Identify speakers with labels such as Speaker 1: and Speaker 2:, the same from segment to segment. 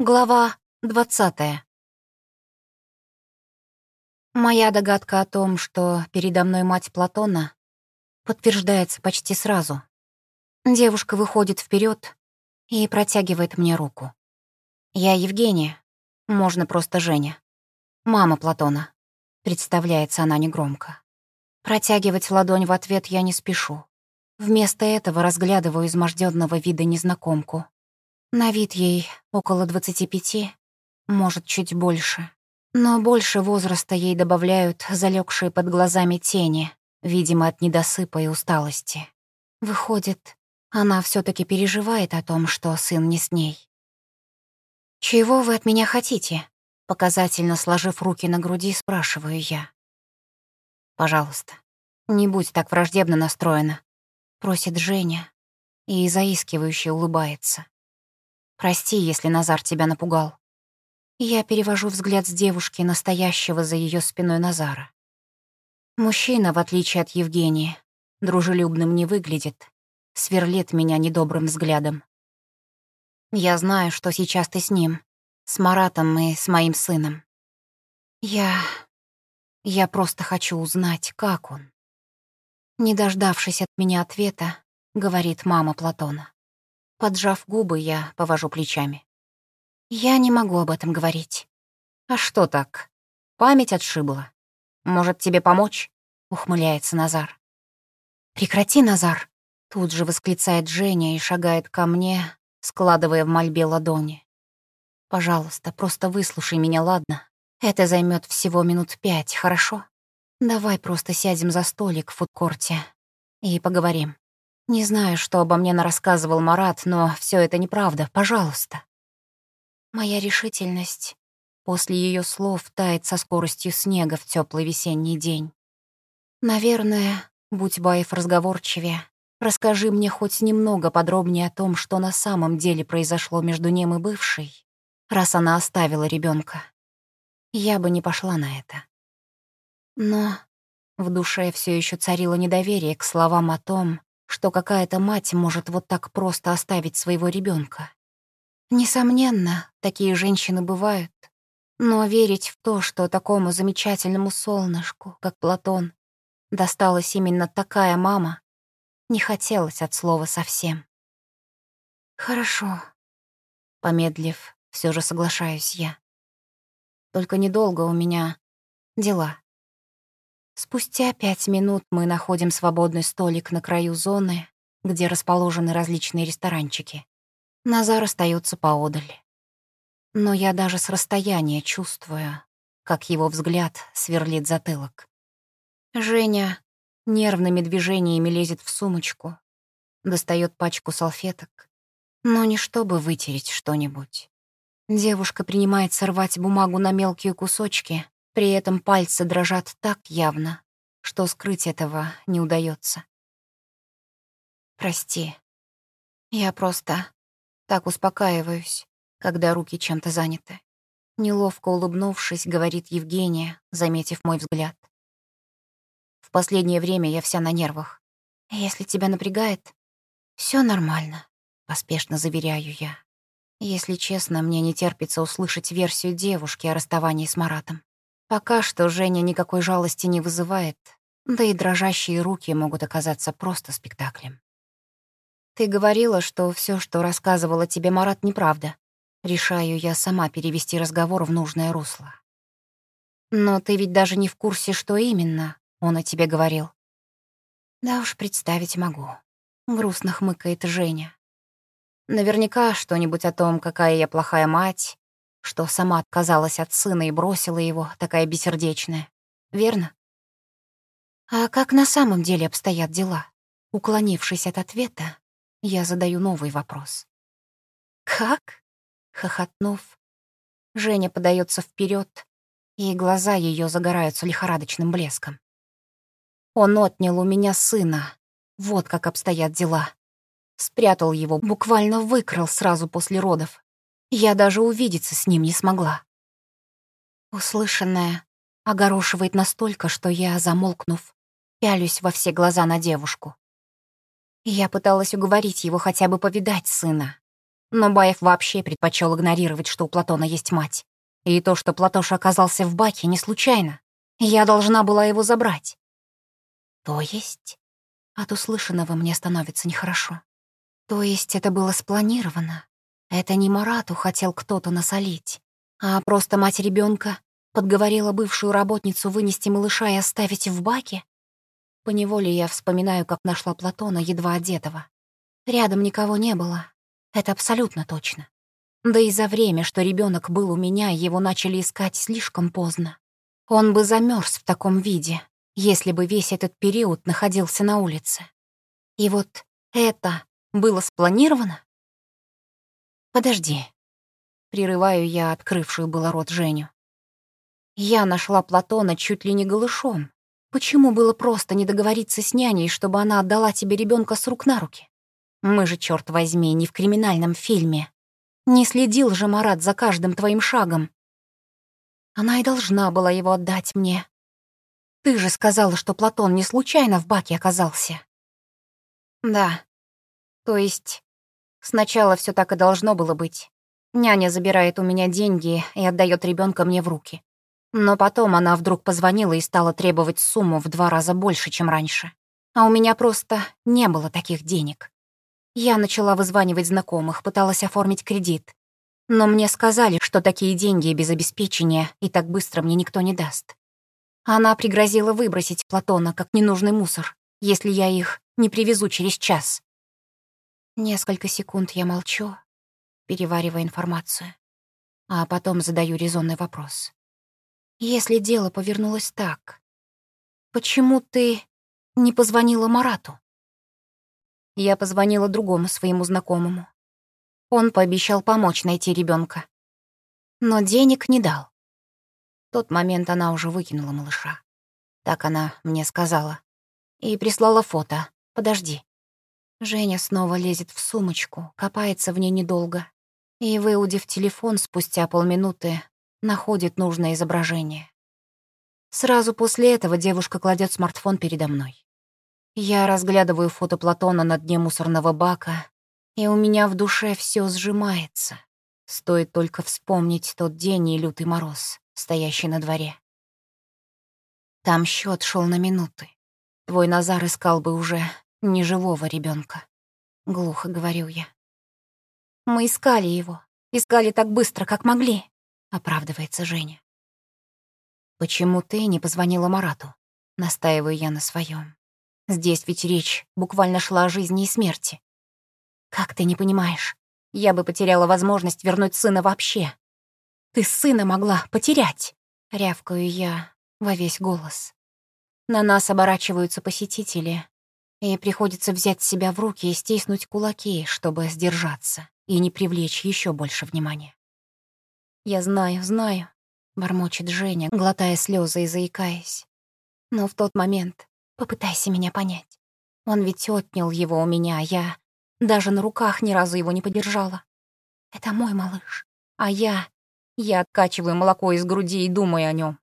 Speaker 1: Глава двадцатая. Моя догадка о том, что передо мной мать Платона, подтверждается почти сразу. Девушка выходит вперед и протягивает мне руку. Я Евгения, можно просто Женя. Мама Платона. Представляется она негромко. Протягивать ладонь в ответ я не спешу. Вместо этого разглядываю изможденного вида незнакомку, на вид ей около двадцати пяти, может, чуть больше. Но больше возраста ей добавляют залегшие под глазами тени, видимо, от недосыпа и усталости. Выходит, она все таки переживает о том, что сын не с ней. «Чего вы от меня хотите?» Показательно сложив руки на груди, спрашиваю я. «Пожалуйста, не будь так враждебно настроена», — просит Женя и заискивающе улыбается. Прости, если Назар тебя напугал. Я перевожу взгляд с девушки, настоящего за ее спиной Назара. Мужчина, в отличие от Евгении, дружелюбным не выглядит, сверлит меня недобрым взглядом. Я знаю, что сейчас ты с ним, с Маратом и с моим сыном. Я... я просто хочу узнать, как он. Не дождавшись от меня ответа, говорит мама Платона. Поджав губы, я повожу плечами. Я не могу об этом говорить. А что так? Память отшибла. Может, тебе помочь? Ухмыляется Назар. Прекрати, Назар. Тут же восклицает Женя и шагает ко мне, складывая в мольбе ладони. Пожалуйста, просто выслушай меня, ладно? Это займет всего минут пять, хорошо? Давай просто сядем за столик в фудкорте и поговорим. Не знаю, что обо мне нарассказывал Марат, но все это неправда. Пожалуйста. Моя решительность после ее слов тает со скоростью снега в теплый весенний день. Наверное, будь Баев разговорчивее, расскажи мне хоть немного подробнее о том, что на самом деле произошло между ним и бывшей, раз она оставила ребенка. Я бы не пошла на это. Но в душе все еще царило недоверие к словам о том, что какая-то мать может вот так просто оставить своего ребенка. Несомненно, такие женщины бывают, но верить в то, что такому замечательному солнышку, как Платон, досталась именно такая мама, не хотелось от слова совсем. «Хорошо», — помедлив, все же соглашаюсь я. «Только недолго у меня дела». Спустя пять минут мы находим свободный столик на краю зоны, где расположены различные ресторанчики. Назар остается поодаль. Но я даже с расстояния чувствую, как его взгляд сверлит затылок. Женя нервными движениями лезет в сумочку, достает пачку салфеток, но не чтобы вытереть что-нибудь. Девушка принимается рвать бумагу на мелкие кусочки, при этом пальцы дрожат так явно, что скрыть этого не удается. Прости. Я просто так успокаиваюсь, когда руки чем-то заняты. Неловко улыбнувшись, говорит Евгения, заметив мой взгляд. В последнее время я вся на нервах. Если тебя напрягает, все нормально, поспешно заверяю я. Если честно, мне не терпится услышать версию девушки о расставании с Маратом. Пока что Женя никакой жалости не вызывает, да и дрожащие руки могут оказаться просто спектаклем. Ты говорила, что все, что рассказывала тебе Марат, неправда. Решаю я сама перевести разговор в нужное русло. Но ты ведь даже не в курсе, что именно он о тебе говорил. Да уж, представить могу. Грустно хмыкает Женя. Наверняка что-нибудь о том, какая я плохая мать, что сама отказалась от сына и бросила его, такая бессердечная. Верно? А как на самом деле обстоят дела? Уклонившись от ответа, я задаю новый вопрос. «Как?» — хохотнув, Женя подается вперед, и глаза ее загораются лихорадочным блеском. «Он отнял у меня сына. Вот как обстоят дела. Спрятал его, буквально выкрал сразу после родов. Я даже увидеться с ним не смогла. Услышанное огорошивает настолько, что я, замолкнув, пялюсь во все глаза на девушку. Я пыталась уговорить его хотя бы повидать сына. Но Баев вообще предпочел игнорировать, что у Платона есть мать. И то, что Платоша оказался в баке, не случайно. Я должна была его забрать. То есть? От услышанного мне становится нехорошо. То есть это было спланировано? Это не Марату хотел кто-то насолить, а просто мать ребенка подговорила бывшую работницу вынести малыша и оставить в баке? Поневоле я вспоминаю, как нашла Платона, едва одетого. Рядом никого не было. Это абсолютно точно. Да и за время, что ребенок был у меня, его начали искать слишком поздно. Он бы замерз в таком виде, если бы весь этот период находился на улице. И вот это было спланировано? Подожди. Прерываю я открывшую было рот Женю. Я нашла Платона чуть ли не голышом. Почему было просто не договориться с няней, чтобы она отдала тебе ребенка с рук на руки? Мы же, черт возьми, не в криминальном фильме. Не следил же Марат за каждым твоим шагом. Она и должна была его отдать мне. Ты же сказала, что Платон не случайно в баке оказался. Да. То есть сначала все так и должно было быть. Няня забирает у меня деньги и отдает ребенка мне в руки. Но потом она вдруг позвонила и стала требовать сумму в два раза больше, чем раньше. А у меня просто не было таких денег. Я начала вызванивать знакомых, пыталась оформить кредит. Но мне сказали, что такие деньги без обеспечения и так быстро мне никто не даст. Она пригрозила выбросить Платона как ненужный мусор, если я их не привезу через час. Несколько секунд я молчу, переваривая информацию, а потом задаю резонный вопрос. Если дело повернулось так, почему ты не позвонила Марату? Я позвонила другому своему знакомому. Он пообещал помочь найти ребенка, Но денег не дал. В тот момент она уже выкинула малыша. Так она мне сказала. И прислала фото. Подожди. Женя снова лезет в сумочку, копается в ней недолго. И, выудив телефон, спустя полминуты находит нужное изображение. Сразу после этого девушка кладет смартфон передо мной. Я разглядываю фото Платона на дне мусорного бака, и у меня в душе все сжимается. Стоит только вспомнить тот день и лютый мороз, стоящий на дворе. Там счет шел на минуты. Твой Назар искал бы уже неживого ребенка. Глухо говорю я. Мы искали его. Искали так быстро, как могли, оправдывается Женя. Почему ты не позвонила Марату? Настаиваю я на своем. Здесь ведь речь буквально шла о жизни и смерти. Как ты не понимаешь? Я бы потеряла возможность вернуть сына вообще. Ты сына могла потерять, рявкаю я во весь голос. На нас оборачиваются посетители, и приходится взять себя в руки и стиснуть кулаки, чтобы сдержаться и не привлечь еще больше внимания. «Я знаю, знаю», — бормочет Женя, глотая слезы и заикаясь. Но в тот момент Попытайся меня понять. Он ведь отнял его у меня, а я даже на руках ни разу его не подержала. Это мой малыш. А я... Я откачиваю молоко из груди и думаю о нем.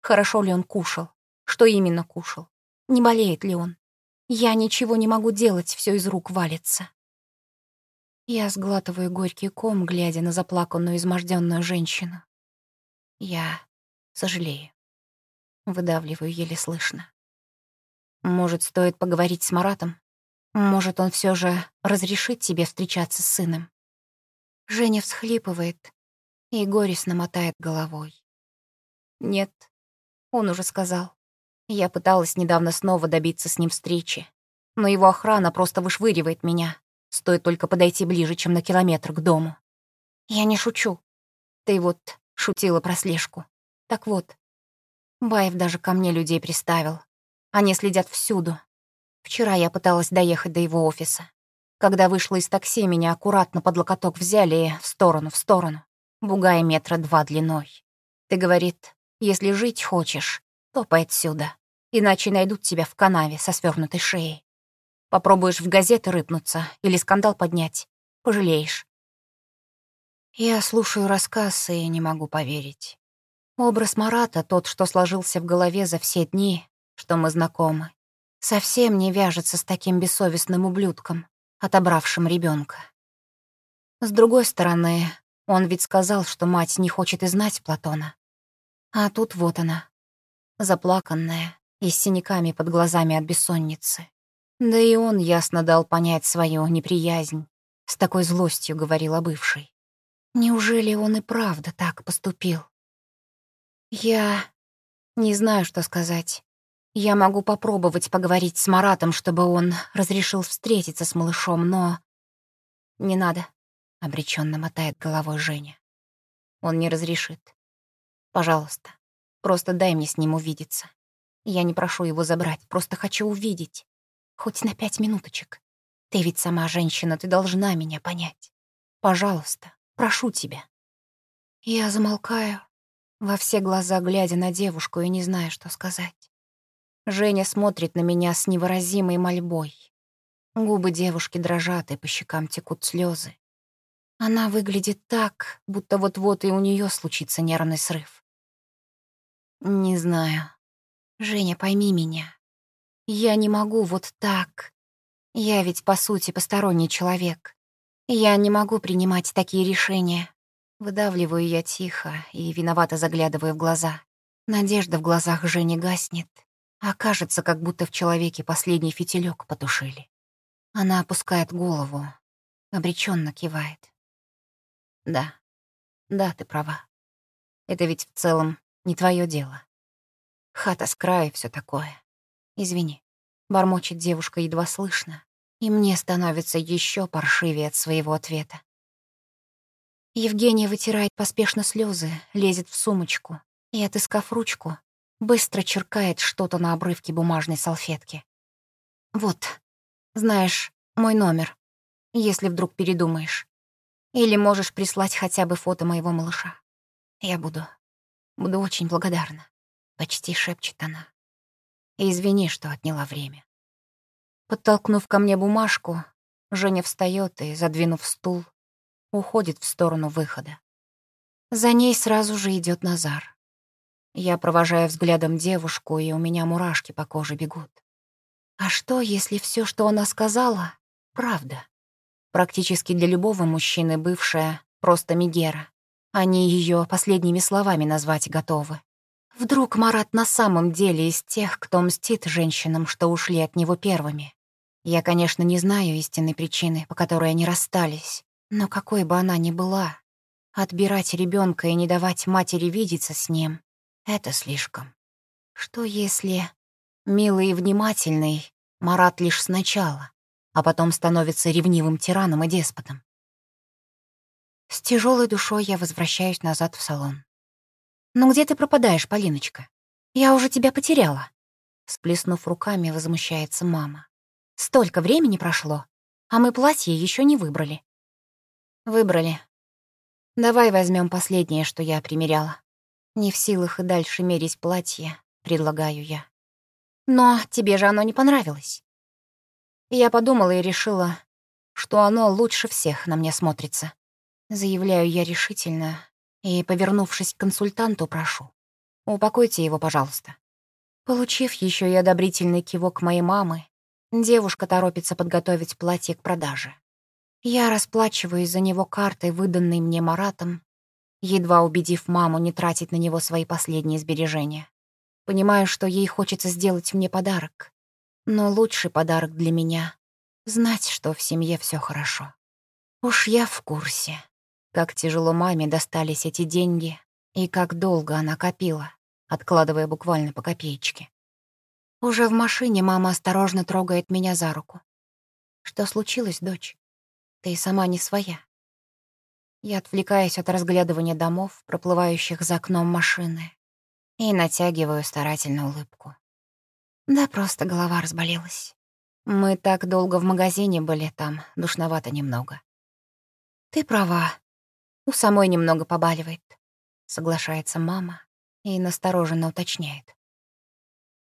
Speaker 1: Хорошо ли он кушал? Что именно кушал? Не болеет ли он? Я ничего не могу делать, все из рук валится. Я сглатываю горький ком, глядя на заплаканную, изможденную женщину. Я сожалею. Выдавливаю еле слышно. Может, стоит поговорить с Маратом? Может, он все же разрешит тебе встречаться с сыном? Женя всхлипывает и горестно мотает головой. Нет, он уже сказал. Я пыталась недавно снова добиться с ним встречи, но его охрана просто вышвыривает меня. Стоит только подойти ближе, чем на километр к дому. Я не шучу. Ты вот шутила про слежку. Так вот, Баев даже ко мне людей приставил, они следят всюду. Вчера я пыталась доехать до его офиса. Когда вышла из такси, меня аккуратно под локоток взяли и в сторону, в сторону, бугая метра два длиной. Ты, говорит, если жить хочешь, топай отсюда, иначе найдут тебя в канаве со свернутой шеей. Попробуешь в газеты рыпнуться или скандал поднять, пожалеешь. Я слушаю рассказ и не могу поверить. Образ Марата, тот, что сложился в голове за все дни, что мы знакомы, совсем не вяжется с таким бессовестным ублюдком, отобравшим ребенка. С другой стороны, он ведь сказал, что мать не хочет и знать Платона. А тут вот она, заплаканная и с синяками под глазами от бессонницы. Да и он ясно дал понять свою неприязнь. С такой злостью говорил о бывшей. Неужели он и правда так поступил? Я не знаю, что сказать. Я могу попробовать поговорить с Маратом, чтобы он разрешил встретиться с малышом, но... Не надо, — обреченно мотает головой Женя. Он не разрешит. Пожалуйста, просто дай мне с ним увидеться. Я не прошу его забрать, просто хочу увидеть. Хоть на пять минуточек. Ты ведь сама женщина, ты должна меня понять. Пожалуйста, прошу тебя. Я замолкаю, во все глаза глядя на девушку и не зная, что сказать. Женя смотрит на меня с невыразимой мольбой. Губы девушки дрожат, и по щекам текут слезы. Она выглядит так, будто вот-вот и у нее случится нервный срыв. Не знаю. Женя, пойми меня. Я не могу вот так. Я ведь, по сути, посторонний человек. Я не могу принимать такие решения. Выдавливаю я тихо и виновато заглядываю в глаза. Надежда в глазах Жени гаснет, а кажется, как будто в человеке последний фитилек потушили. Она опускает голову, обреченно кивает. Да, да, ты права. Это ведь в целом не твое дело. Хата с края все такое. Извини, бормочет девушка едва слышно, и мне становится еще паршивее от своего ответа. Евгения вытирает поспешно слезы, лезет в сумочку и, отыскав ручку, быстро черкает что-то на обрывке бумажной салфетки. «Вот, знаешь, мой номер, если вдруг передумаешь. Или можешь прислать хотя бы фото моего малыша. Я буду, буду очень благодарна», — почти шепчет она. Извини, что отняла время. Подтолкнув ко мне бумажку, Женя встает и, задвинув стул, уходит в сторону выхода. За ней сразу же идет Назар. Я провожаю взглядом девушку, и у меня мурашки по коже бегут. А что, если все, что она сказала, правда? Практически для любого мужчины бывшая просто Мигера. Они ее последними словами назвать готовы. Вдруг Марат на самом деле из тех, кто мстит женщинам, что ушли от него первыми. Я, конечно, не знаю истинной причины, по которой они расстались, но какой бы она ни была, отбирать ребенка и не давать матери видеться с ним — это слишком. Что если милый и внимательный Марат лишь сначала, а потом становится ревнивым тираном и деспотом? С тяжелой душой я возвращаюсь назад в салон. «Ну где ты пропадаешь, Полиночка? Я уже тебя потеряла». Сплеснув руками, возмущается мама. «Столько времени прошло, а мы платье еще не выбрали. Выбрали. Давай возьмем последнее, что я примеряла. Не в силах и дальше мерить платье, предлагаю я. Но тебе же оно не понравилось. Я подумала и решила, что оно лучше всех на мне смотрится. Заявляю я решительно и, повернувшись к консультанту, прошу. Упокойте его, пожалуйста. Получив еще и одобрительный кивок моей мамы, девушка торопится подготовить платье к продаже. Я расплачиваюсь за него картой, выданной мне Маратом, едва убедив маму не тратить на него свои последние сбережения. Понимаю, что ей хочется сделать мне подарок. Но лучший подарок для меня — знать, что в семье все хорошо. Уж я в курсе, как тяжело маме достались эти деньги и как долго она копила, откладывая буквально по копеечке. Уже в машине мама осторожно трогает меня за руку. «Что случилось, дочь?» Ты сама не своя. Я отвлекаюсь от разглядывания домов, проплывающих за окном машины, и натягиваю старательно улыбку. Да просто голова разболелась. Мы так долго в магазине были, там душновато немного. Ты права. У самой немного побаливает, соглашается мама и настороженно уточняет.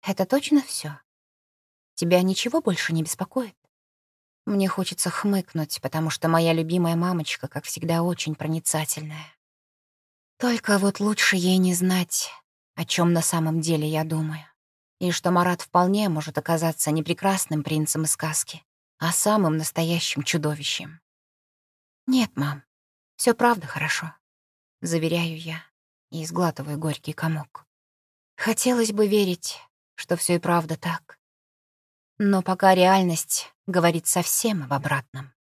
Speaker 1: Это точно все? Тебя ничего больше не беспокоит? Мне хочется хмыкнуть, потому что моя любимая мамочка, как всегда, очень проницательная. Только вот лучше ей не знать, о чем на самом деле я думаю. И что Марат вполне может оказаться не прекрасным принцем из сказки, а самым настоящим чудовищем. Нет, мам, все правда хорошо. Заверяю я и сглатываю горький комок. Хотелось бы верить, что все и правда так. Но пока реальность говорит совсем об обратном.